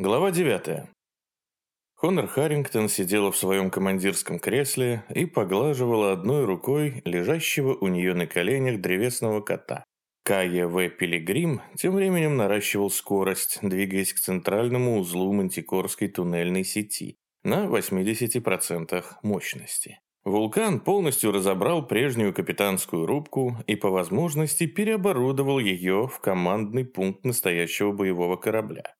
Глава 9. Хонор Харрингтон сидела в своем командирском кресле и поглаживала одной рукой лежащего у нее на коленях древесного кота. Кая В. Пилигрим тем временем наращивал скорость, двигаясь к центральному узлу мантикорской туннельной сети на 80% мощности. Вулкан полностью разобрал прежнюю капитанскую рубку и по возможности переоборудовал ее в командный пункт настоящего боевого корабля.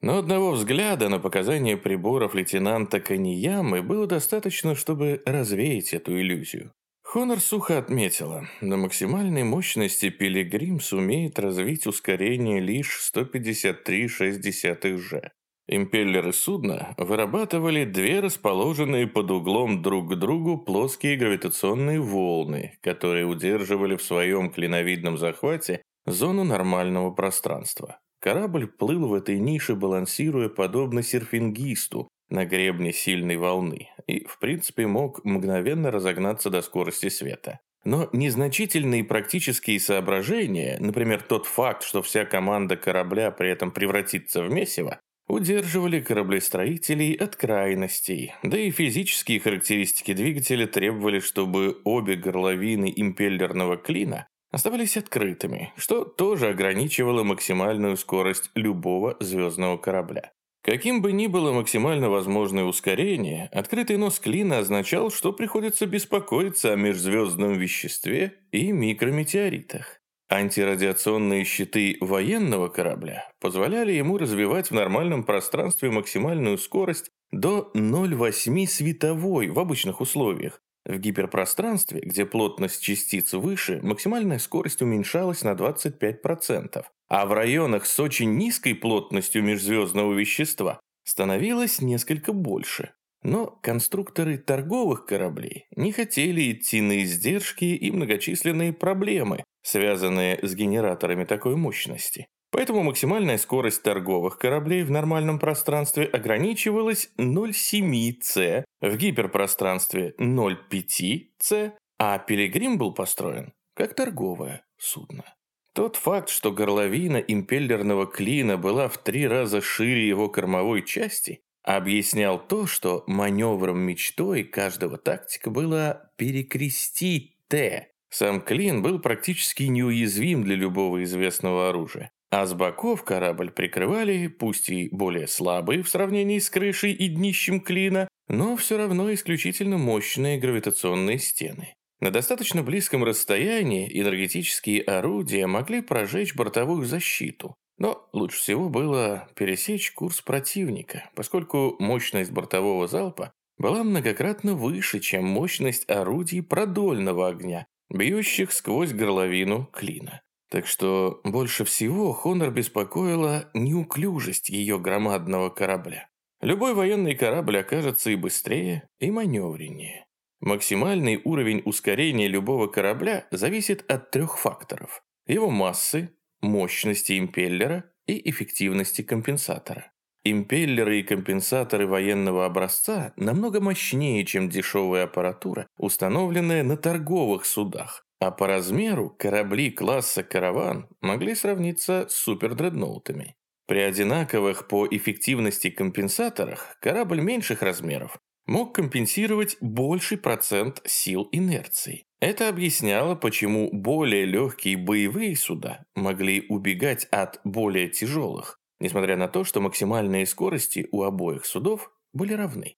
Но одного взгляда на показания приборов лейтенанта Каниямы было достаточно, чтобы развеять эту иллюзию. Хонор сухо отметила, на максимальной мощности Пилигрим сумеет развить ускорение лишь 153,6 Ж. Импеллеры судна вырабатывали две расположенные под углом друг к другу плоские гравитационные волны, которые удерживали в своем клиновидном захвате зону нормального пространства. Корабль плыл в этой нише, балансируя подобно серфингисту на гребне сильной волны и, в принципе, мог мгновенно разогнаться до скорости света. Но незначительные практические соображения, например, тот факт, что вся команда корабля при этом превратится в месиво, удерживали кораблестроителей от крайностей, да и физические характеристики двигателя требовали, чтобы обе горловины импеллерного клина оставались открытыми, что тоже ограничивало максимальную скорость любого звездного корабля. Каким бы ни было максимально возможное ускорение, открытый нос клина означал, что приходится беспокоиться о межзвездном веществе и микрометеоритах. Антирадиационные щиты военного корабля позволяли ему развивать в нормальном пространстве максимальную скорость до 0,8 световой в обычных условиях, в гиперпространстве, где плотность частиц выше, максимальная скорость уменьшалась на 25%, а в районах с очень низкой плотностью межзвездного вещества становилось несколько больше. Но конструкторы торговых кораблей не хотели идти на издержки и многочисленные проблемы, связанные с генераторами такой мощности. Поэтому максимальная скорость торговых кораблей в нормальном пространстве ограничивалась 0,7 c, в гиперпространстве 0,5 c, а Пилигрим был построен как торговое судно. Тот факт, что горловина импеллерного клина была в три раза шире его кормовой части, объяснял то, что маневром мечтой каждого тактика было перекрестить Т. Сам клин был практически неуязвим для любого известного оружия. А с боков корабль прикрывали, пусть и более слабые в сравнении с крышей и днищем клина, но все равно исключительно мощные гравитационные стены. На достаточно близком расстоянии энергетические орудия могли прожечь бортовую защиту, но лучше всего было пересечь курс противника, поскольку мощность бортового залпа была многократно выше, чем мощность орудий продольного огня, бьющих сквозь горловину клина. Так что больше всего Хонор беспокоила неуклюжесть ее громадного корабля. Любой военный корабль окажется и быстрее, и маневреннее. Максимальный уровень ускорения любого корабля зависит от трех факторов. Его массы, мощности импеллера и эффективности компенсатора. Импеллеры и компенсаторы военного образца намного мощнее, чем дешевая аппаратура, установленная на торговых судах, а по размеру корабли класса «Караван» могли сравниться с супердредноутами. При одинаковых по эффективности компенсаторах корабль меньших размеров мог компенсировать больший процент сил инерции. Это объясняло, почему более легкие боевые суда могли убегать от более тяжелых, несмотря на то, что максимальные скорости у обоих судов были равны.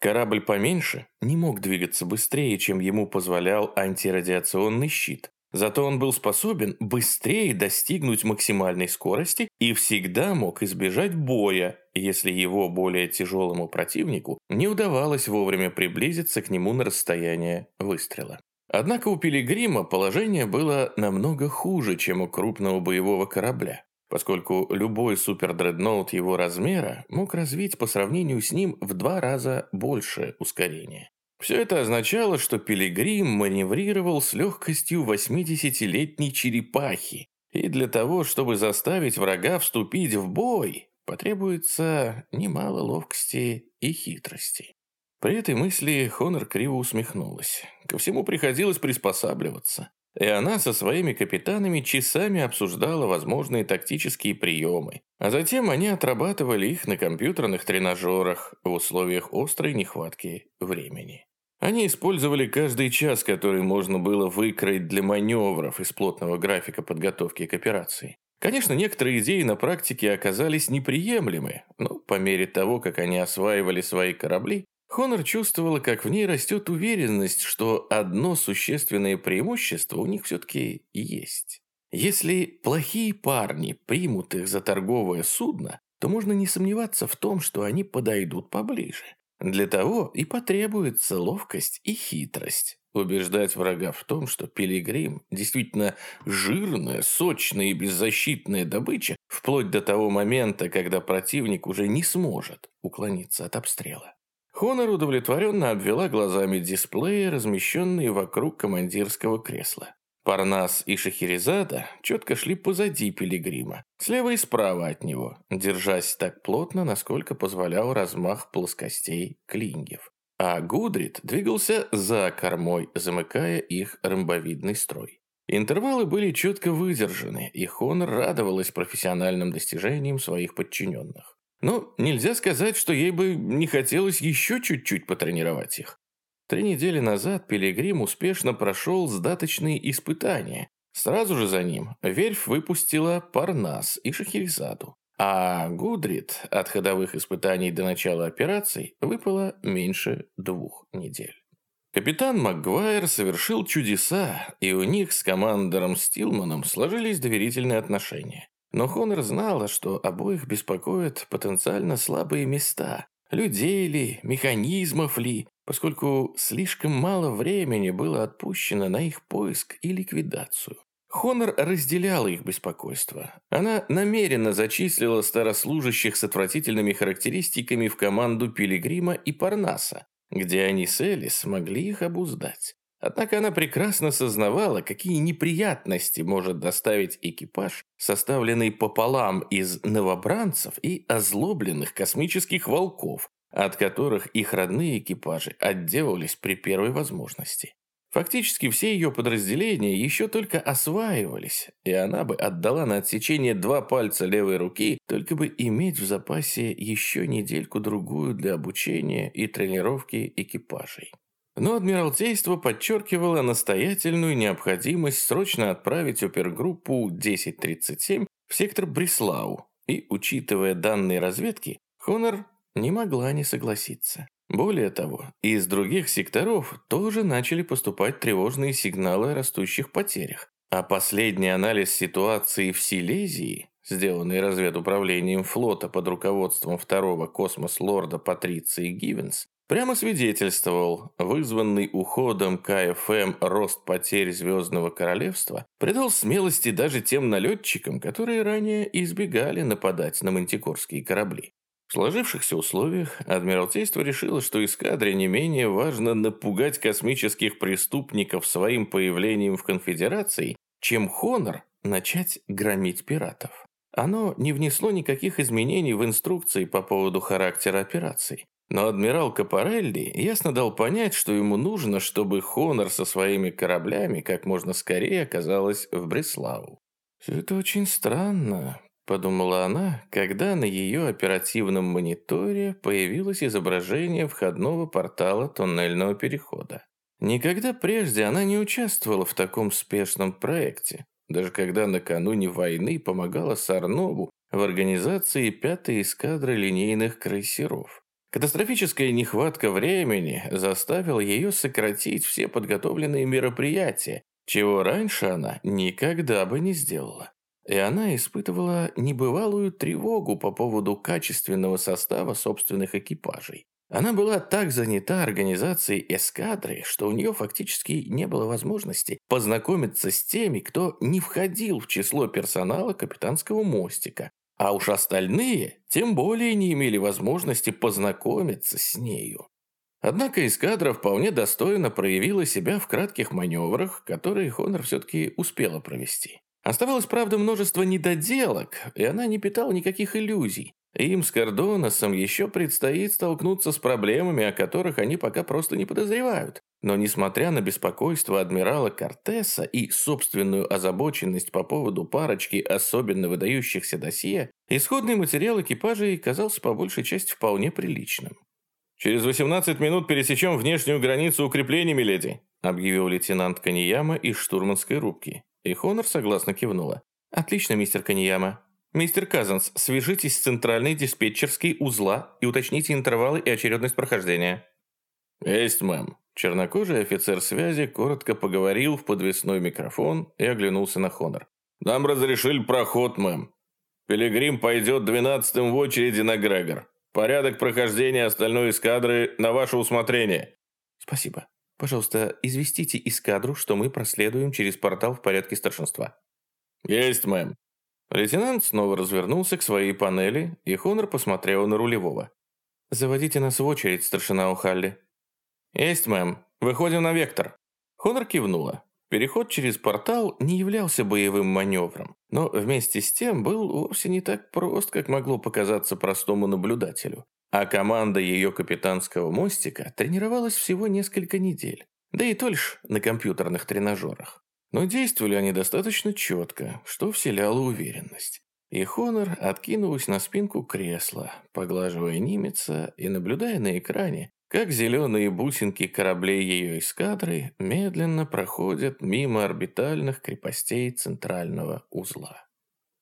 Корабль поменьше не мог двигаться быстрее, чем ему позволял антирадиационный щит. Зато он был способен быстрее достигнуть максимальной скорости и всегда мог избежать боя, если его более тяжелому противнику не удавалось вовремя приблизиться к нему на расстояние выстрела. Однако у Пилигрима положение было намного хуже, чем у крупного боевого корабля поскольку любой супердредноут его размера мог развить по сравнению с ним в два раза больше ускорения. Все это означало, что Пилигрим маневрировал с легкостью 80-летней черепахи, и для того, чтобы заставить врага вступить в бой, потребуется немало ловкости и хитрости. При этой мысли Хонор криво усмехнулась. Ко всему приходилось приспосабливаться. И она со своими капитанами часами обсуждала возможные тактические приемы, а затем они отрабатывали их на компьютерных тренажерах в условиях острой нехватки времени. Они использовали каждый час, который можно было выкроить для маневров из плотного графика подготовки к операции. Конечно, некоторые идеи на практике оказались неприемлемы, но по мере того, как они осваивали свои корабли, Хонор чувствовала, как в ней растет уверенность, что одно существенное преимущество у них все-таки есть. Если плохие парни примут их за торговое судно, то можно не сомневаться в том, что они подойдут поближе. Для того и потребуется ловкость и хитрость. Убеждать врага в том, что пилигрим действительно жирная, сочная и беззащитная добыча, вплоть до того момента, когда противник уже не сможет уклониться от обстрела. Хонор удовлетворенно обвела глазами дисплеи, размещенные вокруг командирского кресла. Парнас и Шахерезада четко шли позади пилигрима, слева и справа от него, держась так плотно, насколько позволял размах плоскостей клиньев. А Гудрит двигался за кормой, замыкая их ромбовидный строй. Интервалы были четко выдержаны, и Хонор радовалась профессиональным достижениям своих подчиненных. Но нельзя сказать, что ей бы не хотелось еще чуть-чуть потренировать их. Три недели назад Пилигрим успешно прошел сдаточные испытания. Сразу же за ним Верфь выпустила Парнас и Шахерезаду. А Гудрит от ходовых испытаний до начала операций выпало меньше двух недель. Капитан Макгуайр совершил чудеса, и у них с командором Стилманом сложились доверительные отношения. Но Хонор знала, что обоих беспокоят потенциально слабые места. Людей ли, механизмов ли, поскольку слишком мало времени было отпущено на их поиск и ликвидацию. Хонор разделяла их беспокойство. Она намеренно зачислила старослужащих с отвратительными характеристиками в команду Пилигрима и Парнаса, где они с Элис могли их обуздать. Однако она прекрасно сознавала, какие неприятности может доставить экипаж, составленный пополам из новобранцев и озлобленных космических волков, от которых их родные экипажи отделались при первой возможности. Фактически все ее подразделения еще только осваивались, и она бы отдала на отсечение два пальца левой руки, только бы иметь в запасе еще недельку-другую для обучения и тренировки экипажей. Но Адмиралтейство подчеркивало настоятельную необходимость срочно отправить опергруппу 1037 в сектор Бреслау, и, учитывая данные разведки, Хонор не могла не согласиться. Более того, из других секторов тоже начали поступать тревожные сигналы о растущих потерях, а последний анализ ситуации в Силезии, сделанный разведуправлением флота под руководством второго космос-лорда Патриции Гивенс, прямо свидетельствовал, вызванный уходом КФМ рост потерь Звездного Королевства, придал смелости даже тем налетчикам, которые ранее избегали нападать на мантикорские корабли. В сложившихся условиях Адмиралтейство решило, что эскадре не менее важно напугать космических преступников своим появлением в Конфедерации, чем Хонор начать громить пиратов. Оно не внесло никаких изменений в инструкции по поводу характера операций. Но адмирал Капарелли ясно дал понять, что ему нужно, чтобы Хонор со своими кораблями как можно скорее оказалась в Бреслау. «Все это очень странно», – подумала она, когда на ее оперативном мониторе появилось изображение входного портала туннельного перехода. Никогда прежде она не участвовала в таком спешном проекте, даже когда накануне войны помогала Сарнову в организации пятой эскадры линейных крейсеров. Катастрофическая нехватка времени заставила ее сократить все подготовленные мероприятия, чего раньше она никогда бы не сделала. И она испытывала небывалую тревогу по поводу качественного состава собственных экипажей. Она была так занята организацией эскадры, что у нее фактически не было возможности познакомиться с теми, кто не входил в число персонала капитанского мостика, а уж остальные тем более не имели возможности познакомиться с нею. Однако эскадра вполне достойно проявила себя в кратких маневрах, которые Хонор все-таки успела провести. Оставалось, правда, множество недоделок, и она не питала никаких иллюзий. Им с Кордоносом еще предстоит столкнуться с проблемами, о которых они пока просто не подозревают. Но несмотря на беспокойство адмирала Кортеса и собственную озабоченность по поводу парочки особенно выдающихся досье, исходный материал экипажей казался по большей части вполне приличным. «Через 18 минут пересечем внешнюю границу укреплений, миледи», объявил лейтенант Канияма из штурманской рубки. И Хонор согласно кивнула. «Отлично, мистер Канияма. Мистер Казанс, свяжитесь с центральной диспетчерской узла и уточните интервалы и очередность прохождения». «Есть, мэм». Чернокожий офицер связи коротко поговорил в подвесной микрофон и оглянулся на Хонор. «Нам разрешили проход, мэм. Пилигрим пойдет двенадцатым в очереди на Грегор. Порядок прохождения остальной эскадры на ваше усмотрение». «Спасибо. Пожалуйста, известите эскадру, что мы проследуем через портал в порядке старшинства». «Есть, мэм». Лейтенант снова развернулся к своей панели, и Хонор посмотрел на рулевого. «Заводите нас в очередь, старшина Ухалли». «Есть, мэм. Выходим на вектор». Хонор кивнула. Переход через портал не являлся боевым маневром, но вместе с тем был вовсе не так прост, как могло показаться простому наблюдателю. А команда ее капитанского мостика тренировалась всего несколько недель, да и только на компьютерных тренажерах. Но действовали они достаточно четко, что вселяло уверенность. И Хонор откинулась на спинку кресла, поглаживая Нимеца и наблюдая на экране, как зеленые бусинки кораблей ее эскадры медленно проходят мимо орбитальных крепостей центрального узла.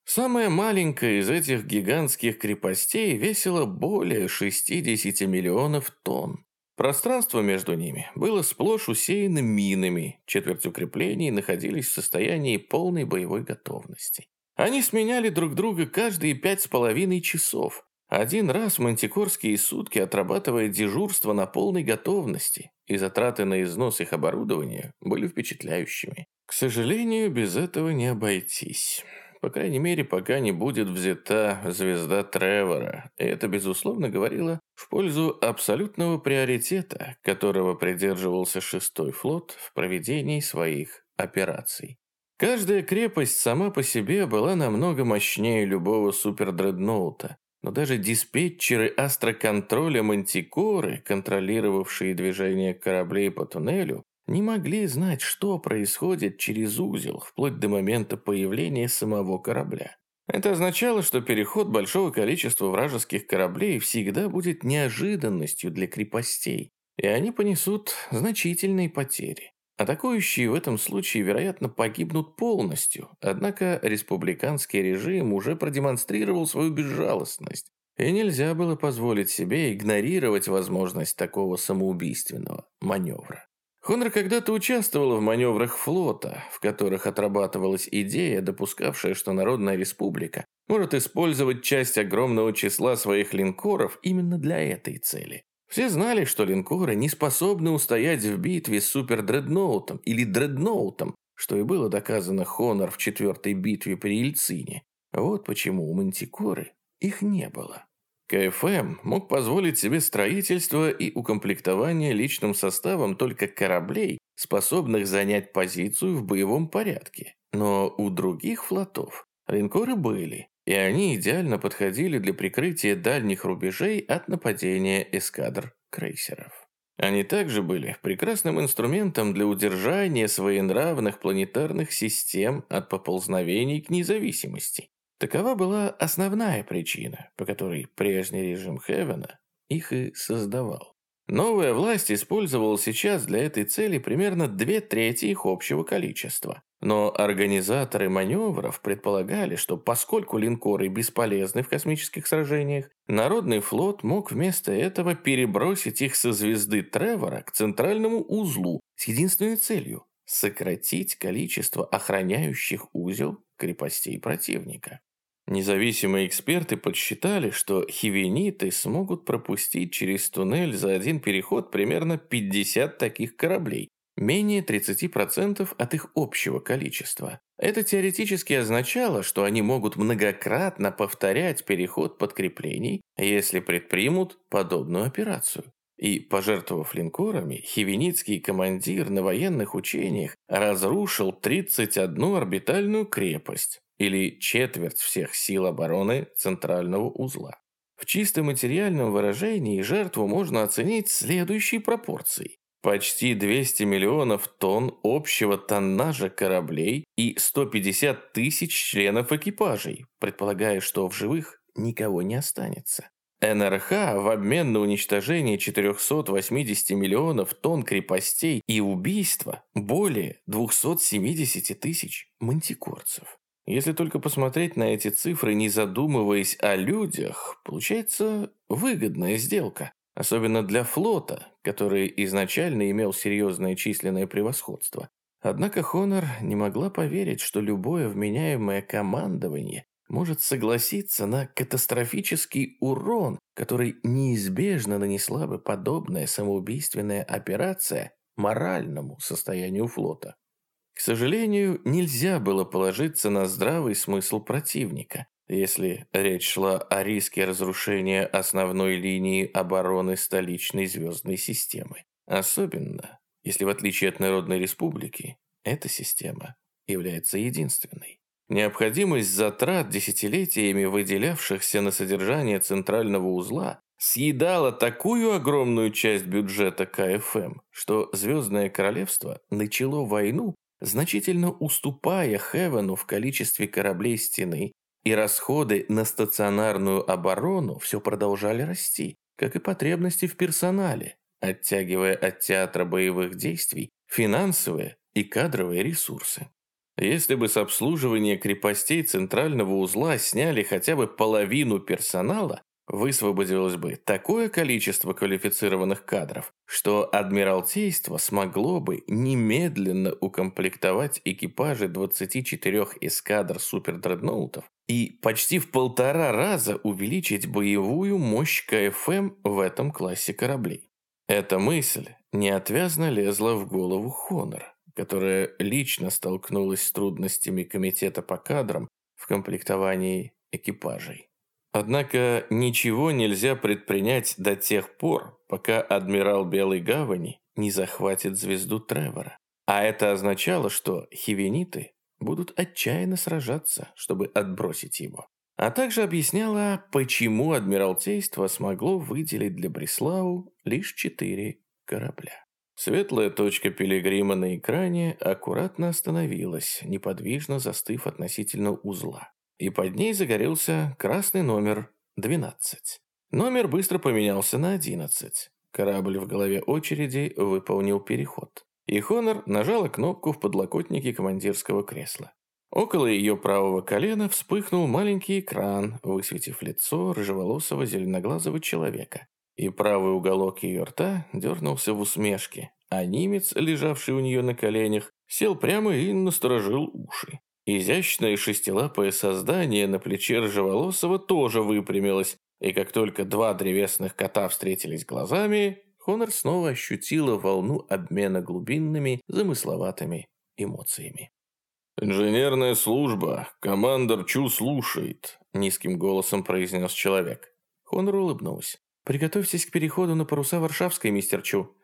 Самая маленькая из этих гигантских крепостей весила более 60 миллионов тонн. Пространство между ними было сплошь усеяно минами, четверть укреплений находились в состоянии полной боевой готовности. Они сменяли друг друга каждые пять с половиной часов, один раз мантикорские сутки отрабатывая дежурство на полной готовности, и затраты на износ их оборудования были впечатляющими. К сожалению, без этого не обойтись. По крайней мере, пока не будет взята звезда Тревора. И это, безусловно, говорило в пользу абсолютного приоритета, которого придерживался шестой флот в проведении своих операций. Каждая крепость сама по себе была намного мощнее любого супердредноута, но даже диспетчеры астроконтроля Мантикоры, контролировавшие движение кораблей по туннелю, не могли знать, что происходит через узел, вплоть до момента появления самого корабля. Это означало, что переход большого количества вражеских кораблей всегда будет неожиданностью для крепостей, и они понесут значительные потери. Атакующие в этом случае, вероятно, погибнут полностью, однако республиканский режим уже продемонстрировал свою безжалостность, и нельзя было позволить себе игнорировать возможность такого самоубийственного маневра. Хонор когда-то участвовала в маневрах флота, в которых отрабатывалась идея, допускавшая, что Народная Республика может использовать часть огромного числа своих линкоров именно для этой цели. Все знали, что линкоры не способны устоять в битве с супердредноутом или дредноутом, что и было доказано Хонор в четвертой битве при Ильцине. Вот почему у Мантикоры их не было. КФМ мог позволить себе строительство и укомплектование личным составом только кораблей, способных занять позицию в боевом порядке. Но у других флотов линкоры были, и они идеально подходили для прикрытия дальних рубежей от нападения эскадр крейсеров. Они также были прекрасным инструментом для удержания своенравных планетарных систем от поползновений к независимости. Такова была основная причина, по которой прежний режим Хевена их и создавал. Новая власть использовала сейчас для этой цели примерно две трети их общего количества. Но организаторы маневров предполагали, что поскольку линкоры бесполезны в космических сражениях, Народный флот мог вместо этого перебросить их со звезды Тревора к центральному узлу с единственной целью – сократить количество охраняющих узел крепостей противника. Независимые эксперты подсчитали, что хивениты смогут пропустить через туннель за один переход примерно 50 таких кораблей, менее 30% от их общего количества. Это теоретически означало, что они могут многократно повторять переход подкреплений, если предпримут подобную операцию. И, пожертвовав линкорами, хивеницкий командир на военных учениях разрушил 31 орбитальную крепость, или четверть всех сил обороны центрального узла. В чисто материальном выражении жертву можно оценить следующей пропорцией. почти 200 миллионов тонн общего тоннажа кораблей и 150 тысяч членов экипажей, предполагая, что в живых никого не останется. НРХ в обмен на уничтожение 480 миллионов тонн крепостей и убийство более 270 тысяч мантикорцев. Если только посмотреть на эти цифры, не задумываясь о людях, получается выгодная сделка. Особенно для флота, который изначально имел серьезное численное превосходство. Однако Хонор не могла поверить, что любое вменяемое командование может согласиться на катастрофический урон, который неизбежно нанесла бы подобная самоубийственная операция моральному состоянию флота. К сожалению, нельзя было положиться на здравый смысл противника, если речь шла о риске разрушения основной линии обороны столичной звездной системы. Особенно, если в отличие от Народной Республики, эта система является единственной. Необходимость затрат, десятилетиями выделявшихся на содержание центрального узла, съедала такую огромную часть бюджета КФМ, что Звездное Королевство начало войну, значительно уступая Хевену в количестве кораблей стены, и расходы на стационарную оборону все продолжали расти, как и потребности в персонале, оттягивая от театра боевых действий финансовые и кадровые ресурсы. Если бы с обслуживания крепостей центрального узла сняли хотя бы половину персонала, высвободилось бы такое количество квалифицированных кадров, что Адмиралтейство смогло бы немедленно укомплектовать экипажи 24 эскадр супердредноутов и почти в полтора раза увеличить боевую мощь КФМ в этом классе кораблей. Эта мысль неотвязно лезла в голову Хонор которая лично столкнулась с трудностями комитета по кадрам в комплектовании экипажей. Однако ничего нельзя предпринять до тех пор, пока адмирал Белой Гавани не захватит звезду Тревора. А это означало, что хивениты будут отчаянно сражаться, чтобы отбросить его. А также объясняло, почему Адмиралтейство смогло выделить для Бреслау лишь четыре корабля. Светлая точка пилигрима на экране аккуратно остановилась, неподвижно застыв относительно узла. И под ней загорелся красный номер 12. Номер быстро поменялся на 11. Корабль в голове очереди выполнил переход. И Хонор нажала кнопку в подлокотнике командирского кресла. Около ее правого колена вспыхнул маленький экран, высветив лицо рыжеволосого зеленоглазого человека и правый уголок ее рта дернулся в усмешке, а немец, лежавший у нее на коленях, сел прямо и насторожил уши. Изящное шестилапое создание на плече Рыжеволосого тоже выпрямилось, и как только два древесных кота встретились глазами, Хонор снова ощутила волну обмена глубинными, замысловатыми эмоциями. «Инженерная служба, командор Чу слушает», — низким голосом произнес человек. Хонор улыбнулась. «Приготовьтесь к переходу на паруса Варшавской, мистер Чу».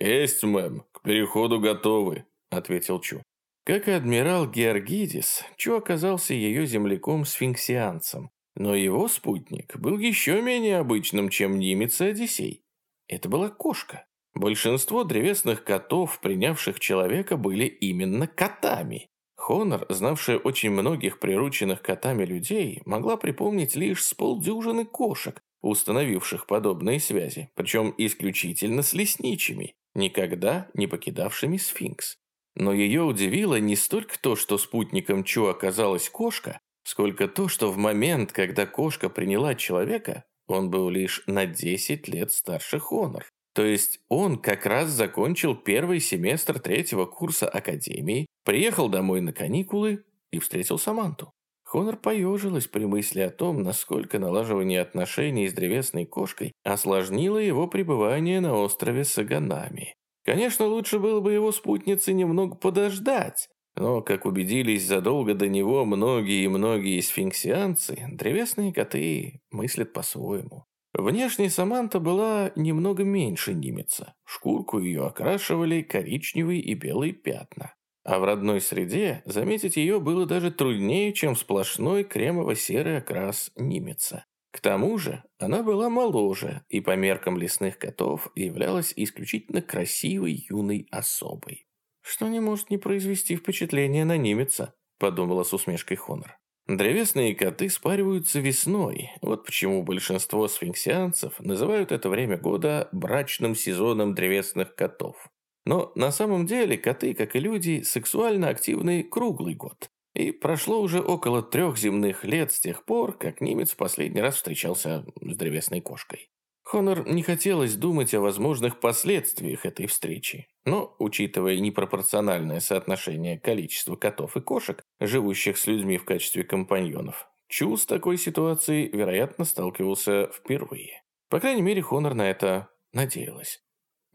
«Есть, мэм, к переходу готовы», — ответил Чу. Как и адмирал Георгидис, Чу оказался ее земляком-сфинксианцем, но его спутник был еще менее обычным, чем немец и Одиссей. Это была кошка. Большинство древесных котов, принявших человека, были именно котами. Хонор, знавшая очень многих прирученных котами людей, могла припомнить лишь с полдюжины кошек, установивших подобные связи, причем исключительно с лесничими, никогда не покидавшими сфинкс. Но ее удивило не столько то, что спутником Чу оказалась кошка, сколько то, что в момент, когда кошка приняла человека, он был лишь на 10 лет старше Хонор. То есть он как раз закончил первый семестр третьего курса академии, приехал домой на каникулы и встретил Саманту. Хонор поежилась при мысли о том, насколько налаживание отношений с древесной кошкой осложнило его пребывание на острове Саганами. Конечно, лучше было бы его спутнице немного подождать, но, как убедились задолго до него многие и многие сфинксианцы, древесные коты мыслят по-своему. Внешне Саманта была немного меньше Нимеца. Шкурку ее окрашивали коричневые и белые пятна. А в родной среде заметить ее было даже труднее, чем сплошной кремово-серый окрас Нимеца. К тому же она была моложе и по меркам лесных котов являлась исключительно красивой юной особой. «Что не может не произвести впечатление на немеца», – подумала с усмешкой Хонор. Древесные коты спариваются весной, вот почему большинство сфинксианцев называют это время года брачным сезоном древесных котов. Но на самом деле коты, как и люди, сексуально активны круглый год. И прошло уже около трех земных лет с тех пор, как немец в последний раз встречался с древесной кошкой. Хонор не хотелось думать о возможных последствиях этой встречи, но, учитывая непропорциональное соотношение количества котов и кошек, живущих с людьми в качестве компаньонов, Чу с такой ситуацией, вероятно, сталкивался впервые. По крайней мере, Хонор на это надеялась.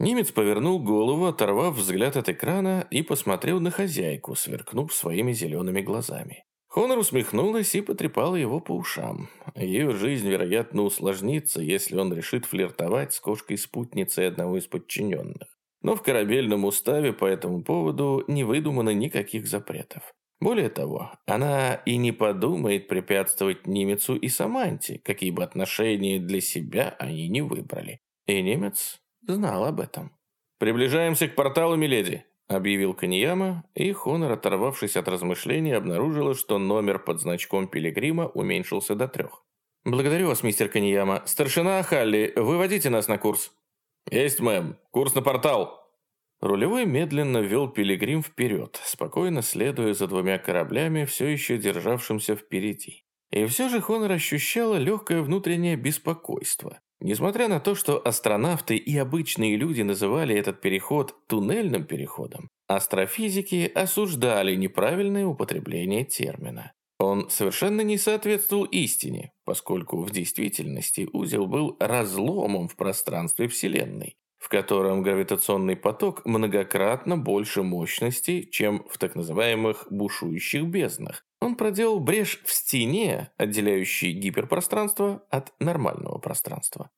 Немец повернул голову, оторвав взгляд от экрана и посмотрел на хозяйку, сверкнув своими зелеными глазами. Хонор усмехнулась и потрепала его по ушам. Ее жизнь, вероятно, усложнится, если он решит флиртовать с кошкой-спутницей одного из подчиненных. Но в корабельном уставе по этому поводу не выдумано никаких запретов. Более того, она и не подумает препятствовать немецу и Саманте, какие бы отношения для себя они не выбрали. И немец знал об этом. «Приближаемся к порталу, миледи», — объявил Каньяма, и Хонор, оторвавшись от размышлений, обнаружила, что номер под значком Пилигрима уменьшился до трех. «Благодарю вас, мистер Каньяма. Старшина Халли, выводите нас на курс». «Есть, мэм. Курс на портал». Рулевой медленно вел Пилигрим вперед, спокойно следуя за двумя кораблями, все еще державшимся впереди. И все же Хонор ощущала легкое внутреннее беспокойство. Несмотря на то, что астронавты и обычные люди называли этот переход туннельным переходом, астрофизики осуждали неправильное употребление термина. Он совершенно не соответствовал истине, поскольку в действительности узел был разломом в пространстве Вселенной, в котором гравитационный поток многократно больше мощности, чем в так называемых бушующих безднах. Он проделал брешь в стене, отделяющей гиперпространство от нормального пространства.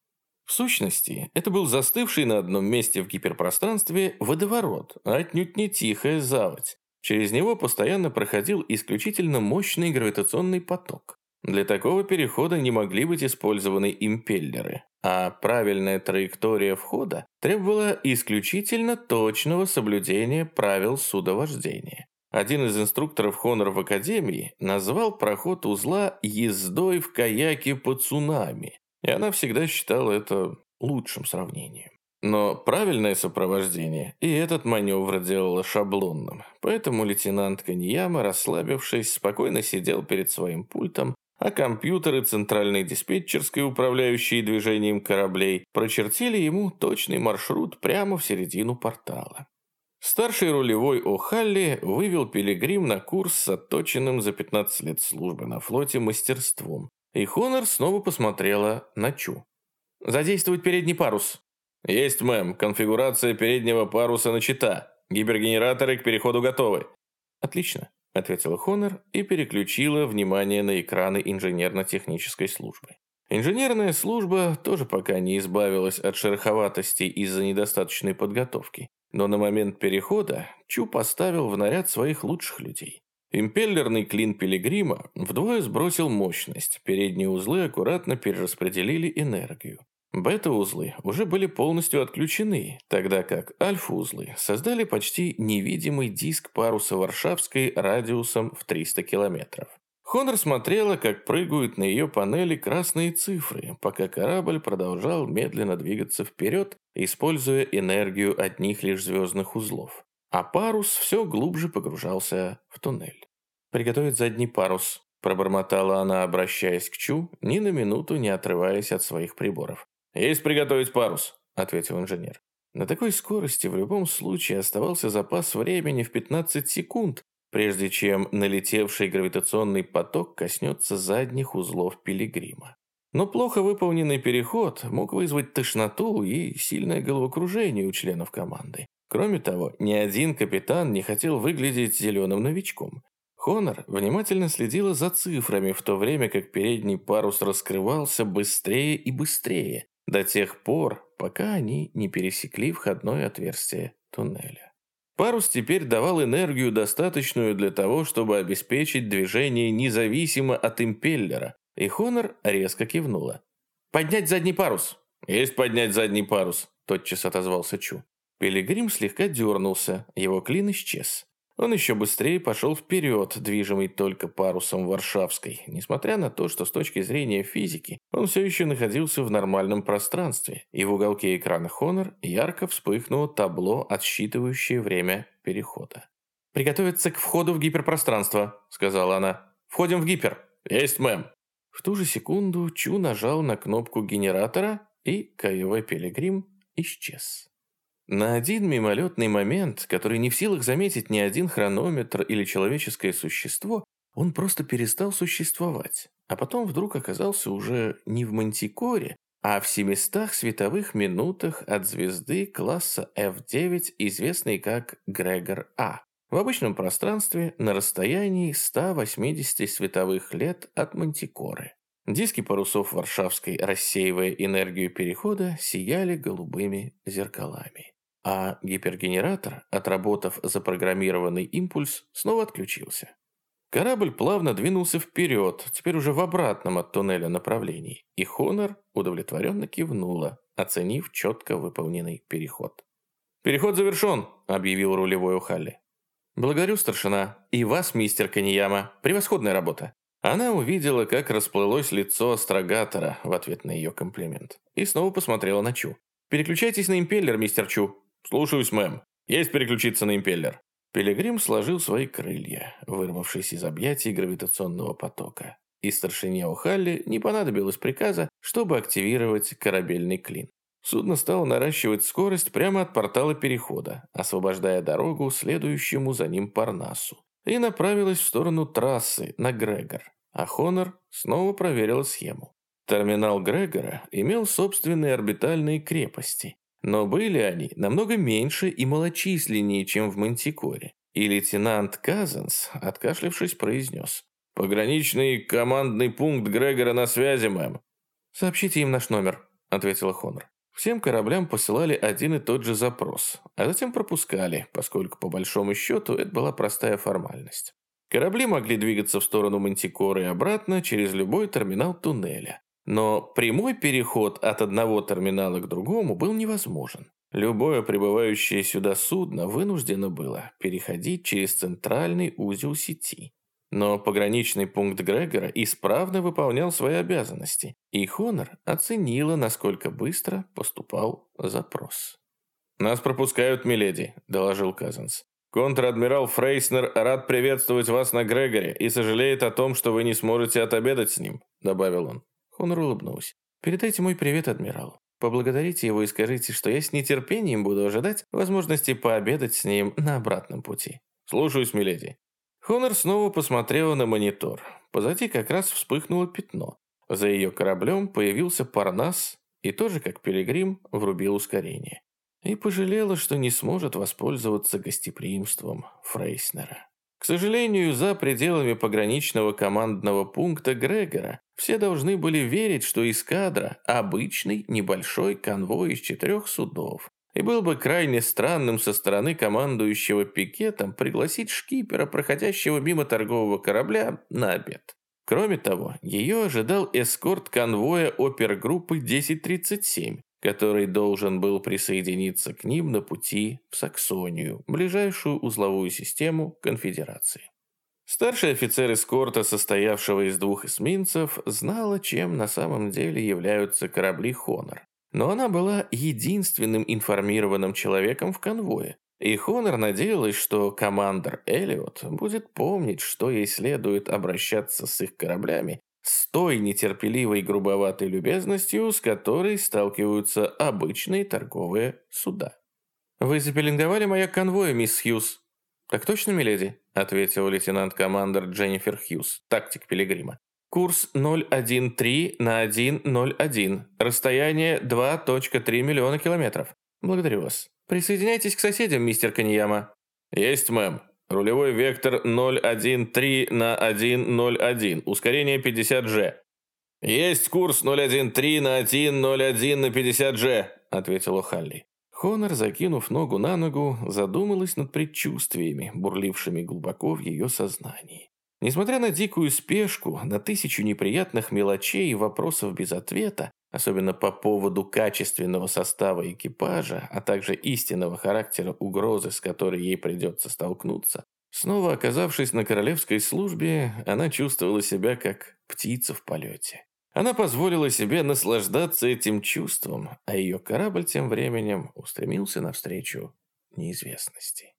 В сущности, это был застывший на одном месте в гиперпространстве водоворот, а отнюдь не тихая заводь. Через него постоянно проходил исключительно мощный гравитационный поток. Для такого перехода не могли быть использованы импеллеры, а правильная траектория входа требовала исключительно точного соблюдения правил судовождения. Один из инструкторов Хонор в Академии назвал проход узла «ездой в каяке по цунами», и она всегда считала это лучшим сравнением. Но правильное сопровождение и этот маневр делало шаблонным, поэтому лейтенант Каньяма, расслабившись, спокойно сидел перед своим пультом а компьютеры центральной диспетчерской, управляющие движением кораблей, прочертили ему точный маршрут прямо в середину портала. Старший рулевой О'Халли вывел Пилигрим на курс с отточенным за 15 лет службы на флоте мастерством, и Хонор снова посмотрела на Чу. «Задействовать передний парус». «Есть, мэм. Конфигурация переднего паруса начата. Гибергенераторы к переходу готовы». «Отлично ответила Хонор и переключила внимание на экраны инженерно-технической службы. Инженерная служба тоже пока не избавилась от шероховатостей из-за недостаточной подготовки, но на момент перехода Чу поставил в наряд своих лучших людей. Импеллерный клин Пилигрима вдвое сбросил мощность, передние узлы аккуратно перераспределили энергию. Бета-узлы уже были полностью отключены, тогда как альфа-узлы создали почти невидимый диск паруса Варшавской радиусом в 300 километров. Хонор смотрела, как прыгают на ее панели красные цифры, пока корабль продолжал медленно двигаться вперед, используя энергию одних лишь звездных узлов. А парус все глубже погружался в туннель. «Приготовить задний парус», – пробормотала она, обращаясь к Чу, ни на минуту не отрываясь от своих приборов. «Есть приготовить парус», — ответил инженер. На такой скорости в любом случае оставался запас времени в 15 секунд, прежде чем налетевший гравитационный поток коснется задних узлов пилигрима. Но плохо выполненный переход мог вызвать тошноту и сильное головокружение у членов команды. Кроме того, ни один капитан не хотел выглядеть зеленым новичком. Хонор внимательно следила за цифрами, в то время как передний парус раскрывался быстрее и быстрее, до тех пор, пока они не пересекли входное отверстие туннеля. Парус теперь давал энергию, достаточную для того, чтобы обеспечить движение независимо от импеллера, И Хонор резко кивнула. «Поднять задний парус!» «Есть поднять задний парус!» – тотчас отозвался Чу. Пилигрим слегка дернулся, его клин исчез. Он еще быстрее пошел вперед, движимый только парусом Варшавской, несмотря на то, что с точки зрения физики он все еще находился в нормальном пространстве, и в уголке экрана Honor ярко вспыхнуло табло, отсчитывающее время перехода. «Приготовиться к входу в гиперпространство», — сказала она. «Входим в гипер». «Есть, мэм». В ту же секунду Чу нажал на кнопку генератора, и КВ Пилигрим исчез. На один мимолетный момент, который не в силах заметить ни один хронометр или человеческое существо, он просто перестал существовать, а потом вдруг оказался уже не в Мантикоре, а в 700 световых минутах от звезды класса F9, известной как Грегор А в обычном пространстве на расстоянии 180 световых лет от Мантикоры. Диски парусов Варшавской, рассеивая энергию перехода, сияли голубыми зеркалами. А гипергенератор, отработав запрограммированный импульс, снова отключился. Корабль плавно двинулся вперед, теперь уже в обратном от туннеля направлении, и Хонор удовлетворенно кивнула, оценив четко выполненный переход. «Переход завершен», — объявил рулевой Ухалли. «Благодарю, старшина. И вас, мистер Каньяма. Превосходная работа». Она увидела, как расплылось лицо астрогатора в ответ на ее комплимент. И снова посмотрела на Чу. «Переключайтесь на импеллер, мистер Чу». «Слушаюсь, мэм. Есть переключиться на импеллер». Пилигрим сложил свои крылья, вырвавшись из объятий гравитационного потока. И старшине О'Халли не понадобилось приказа, чтобы активировать корабельный клин. Судно стало наращивать скорость прямо от портала перехода, освобождая дорогу следующему за ним Парнасу, и направилось в сторону трассы на Грегор, а Хонор снова проверила схему. Терминал Грегора имел собственные орбитальные крепости, но были они намного меньше и малочисленнее, чем в Мантикоре, и лейтенант Казанс, откашлившись, произнес «Пограничный командный пункт Грегора на связи, мэм». «Сообщите им наш номер», — ответила Хонор. Всем кораблям посылали один и тот же запрос, а затем пропускали, поскольку по большому счету это была простая формальность. Корабли могли двигаться в сторону Мантикоры и обратно через любой терминал туннеля. Но прямой переход от одного терминала к другому был невозможен. Любое прибывающее сюда судно вынуждено было переходить через центральный узел сети. Но пограничный пункт Грегора исправно выполнял свои обязанности, и Хонор оценила, насколько быстро поступал запрос. «Нас пропускают, миледи», – доложил Казанс. «Контр-адмирал Фрейснер рад приветствовать вас на Грегоре и сожалеет о том, что вы не сможете отобедать с ним», – добавил он. Хонор улыбнулся. «Передайте мой привет адмиралу. Поблагодарите его и скажите, что я с нетерпением буду ожидать возможности пообедать с ним на обратном пути». «Слушаюсь, миледи». Хонор снова посмотрела на монитор. Позади как раз вспыхнуло пятно. За ее кораблем появился Парнас и тоже, как Пилигрим, врубил ускорение. И пожалела, что не сможет воспользоваться гостеприимством Фрейснера. К сожалению, за пределами пограничного командного пункта Грегора все должны были верить, что эскадра – обычный небольшой конвой из четырех судов, и было бы крайне странным со стороны командующего пикетом пригласить шкипера, проходящего мимо торгового корабля, на обед. Кроме того, ее ожидал эскорт конвоя опергруппы 1037, который должен был присоединиться к ним на пути в Саксонию, ближайшую узловую систему конфедерации. Старший офицер эскорта, состоявшего из двух эсминцев, знала, чем на самом деле являются корабли «Хонор», но она была единственным информированным человеком в конвое. И Хонор надеялась, что командор Эллиот будет помнить, что ей следует обращаться с их кораблями с той нетерпеливой грубоватой любезностью, с которой сталкиваются обычные торговые суда. «Вы запеленговали маяк конвоя, мисс Хьюз?» «Так точно, миледи?» – ответил лейтенант-командер Дженнифер Хьюз, тактик Пилигрима. Курс 013 на 101. Расстояние 2.3 миллиона километров. Благодарю вас. Присоединяйтесь к соседям, мистер Каньяма. Есть, мэм. Рулевой вектор 013 на 101. Ускорение 50G. Есть курс 013 на 101 на 50G, ответил О'Халли. Хонор, закинув ногу на ногу, задумалась над предчувствиями, бурлившими глубоко в ее сознании. Несмотря на дикую спешку, на тысячу неприятных мелочей и вопросов без ответа, особенно по поводу качественного состава экипажа, а также истинного характера угрозы, с которой ей придется столкнуться, снова оказавшись на королевской службе, она чувствовала себя как птица в полете. Она позволила себе наслаждаться этим чувством, а ее корабль тем временем устремился навстречу неизвестности.